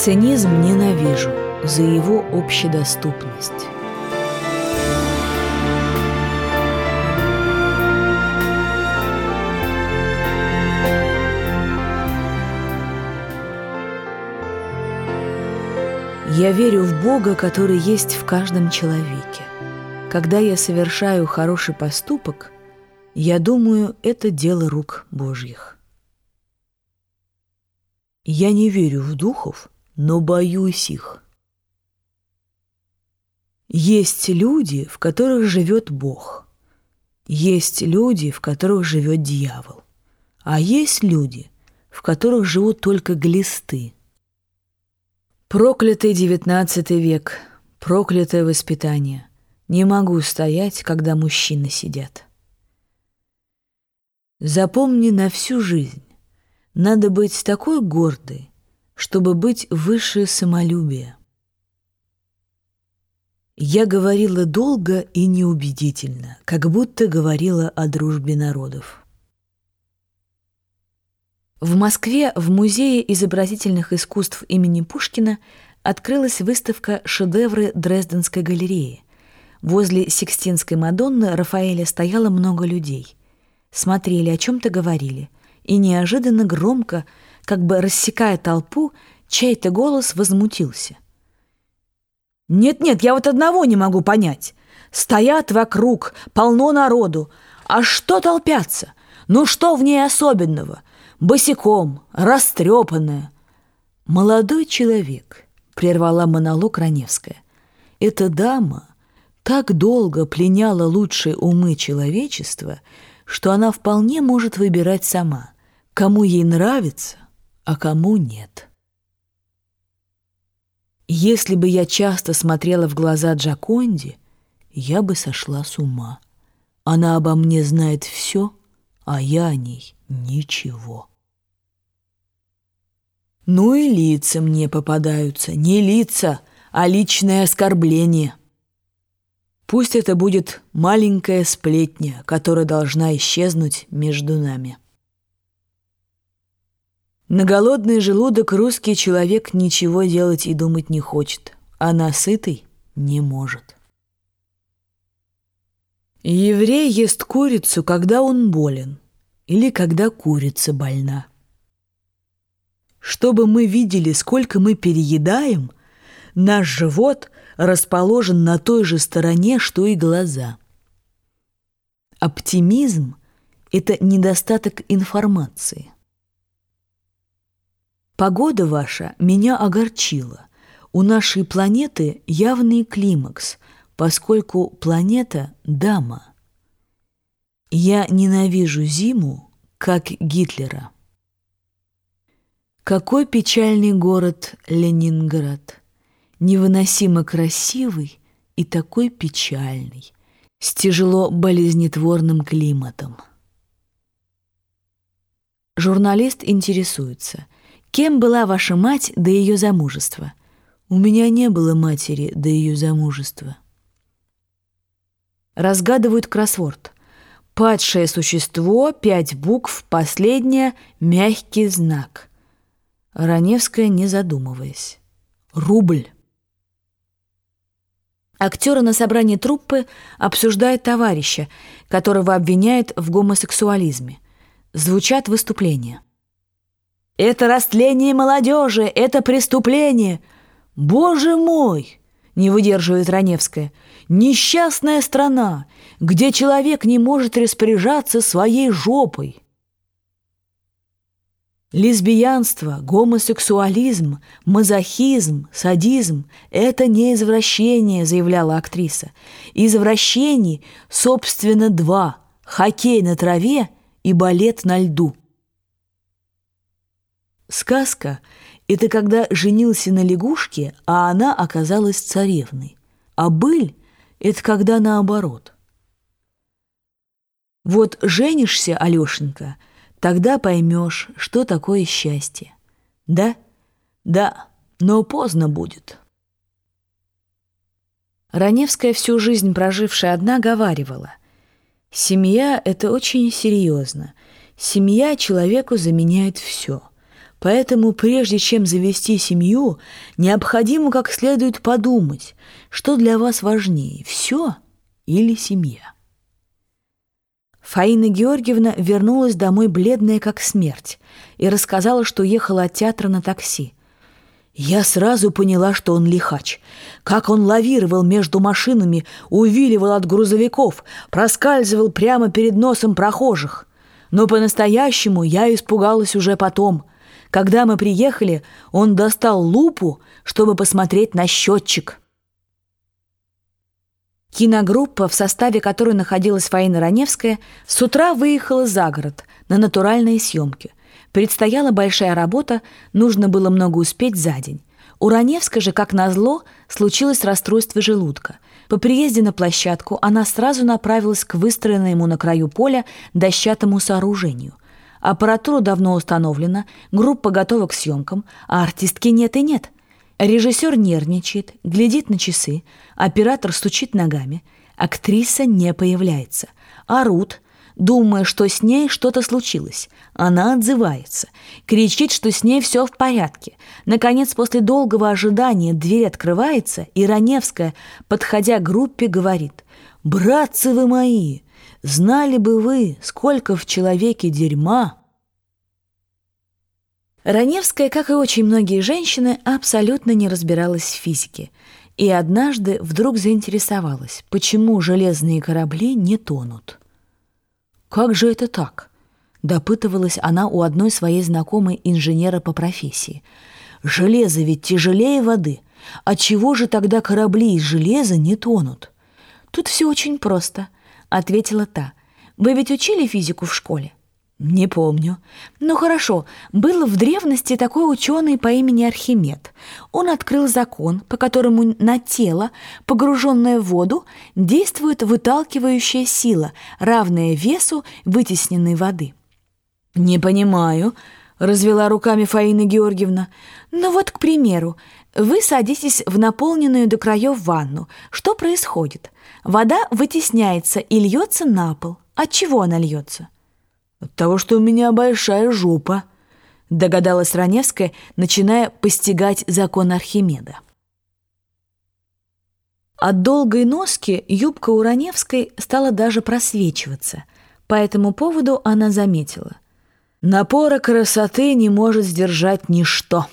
Цинизм ненавижу за его общедоступность. Я верю в Бога, который есть в каждом человеке. Когда я совершаю хороший поступок, я думаю, это дело рук Божьих. Я не верю в духов, но боюсь их. Есть люди, в которых живет Бог. Есть люди, в которых живет дьявол. А есть люди, в которых живут только глисты. Проклятый девятнадцатый век, проклятое воспитание. Не могу стоять, когда мужчины сидят. Запомни на всю жизнь. Надо быть такой гордой, чтобы быть выше самолюбия. Я говорила долго и неубедительно, как будто говорила о дружбе народов. В Москве в Музее изобразительных искусств имени Пушкина открылась выставка «Шедевры Дрезденской галереи». Возле Сикстинской Мадонны Рафаэля стояло много людей. Смотрели, о чем-то говорили. И неожиданно громко, как бы рассекая толпу, чей-то голос возмутился. «Нет-нет, я вот одного не могу понять. Стоят вокруг, полно народу. А что толпятся? Ну что в ней особенного? босиком, растрепанная. «Молодой человек», — прервала монолог Раневская, — «эта дама так долго пленяла лучшие умы человечества, что она вполне может выбирать сама, кому ей нравится, а кому нет». Если бы я часто смотрела в глаза Джаконди, я бы сошла с ума. Она обо мне знает все, а я о ней ничего. Ну и лица мне попадаются, не лица, а личное оскорбление. Пусть это будет маленькая сплетня, которая должна исчезнуть между нами. На голодный желудок русский человек ничего делать и думать не хочет, а насытый не может. Еврей ест курицу, когда он болен, или когда курица больна. Чтобы мы видели, сколько мы переедаем, наш живот расположен на той же стороне, что и глаза. Оптимизм – это недостаток информации. Погода ваша меня огорчила. У нашей планеты явный климакс, поскольку планета – дама. Я ненавижу зиму, как Гитлера. Какой печальный город Ленинград, невыносимо красивый и такой печальный, с тяжело болезнетворным климатом. Журналист интересуется, кем была ваша мать до ее замужества? У меня не было матери до ее замужества. Разгадывают кроссворд. Падшее существо, пять букв, последнее — мягкий знак — Раневская, не задумываясь. «Рубль». Актеры на собрании труппы обсуждают товарища, которого обвиняют в гомосексуализме. Звучат выступления. «Это растление молодежи! Это преступление!» «Боже мой!» — не выдерживает Раневская. «Несчастная страна, где человек не может распоряжаться своей жопой!» Лесбиянство, гомосексуализм, мазохизм, садизм – это не извращение, заявляла актриса. Извращений, собственно, два – хоккей на траве и балет на льду. Сказка – это когда женился на лягушке, а она оказалась царевной. А быль – это когда наоборот. Вот женишься, Алешенька – Тогда поймешь, что такое счастье. Да? Да, но поздно будет. Раневская, всю жизнь прожившая одна, говаривала. Семья — это очень серьезно. Семья человеку заменяет все. Поэтому прежде чем завести семью, необходимо как следует подумать, что для вас важнее – все или семья. Фаина Георгиевна вернулась домой бледная как смерть и рассказала, что ехала от театра на такси. Я сразу поняла, что он лихач. Как он лавировал между машинами, увиливал от грузовиков, проскальзывал прямо перед носом прохожих. Но по-настоящему я испугалась уже потом. Когда мы приехали, он достал лупу, чтобы посмотреть на счетчик. Киногруппа, в составе которой находилась Фаина Раневская, с утра выехала за город на натуральные съемки. Предстояла большая работа, нужно было много успеть за день. У Раневской же, как назло, случилось расстройство желудка. По приезде на площадку она сразу направилась к выстроенному на краю поля дощатому сооружению. Аппаратура давно установлена, группа готова к съемкам, а артистки нет и нет. Режиссер нервничает, глядит на часы, оператор стучит ногами, актриса не появляется. Орут – думая, что с ней что-то случилось. Она отзывается, кричит, что с ней все в порядке. Наконец, после долгого ожидания дверь открывается, и Раневская, подходя к группе, говорит «Братцы вы мои, знали бы вы, сколько в человеке дерьма!» Раневская, как и очень многие женщины, абсолютно не разбиралась в физике. И однажды вдруг заинтересовалась, почему железные корабли не тонут. «Как же это так?» — допытывалась она у одной своей знакомой инженера по профессии. «Железо ведь тяжелее воды. Отчего же тогда корабли из железа не тонут?» «Тут все очень просто», — ответила та. «Вы ведь учили физику в школе?» «Не помню». «Ну хорошо, был в древности такой ученый по имени Архимед. Он открыл закон, по которому на тело, погруженное в воду, действует выталкивающая сила, равная весу вытесненной воды». «Не понимаю», — развела руками Фаина Георгиевна. «Ну вот, к примеру, вы садитесь в наполненную до краев ванну. Что происходит? Вода вытесняется и льется на пол. От чего она льется?» «От того, что у меня большая жопа», — догадалась Раневская, начиная постигать закон Архимеда. От долгой носки юбка у Раневской стала даже просвечиваться. По этому поводу она заметила. «Напора красоты не может сдержать ничто».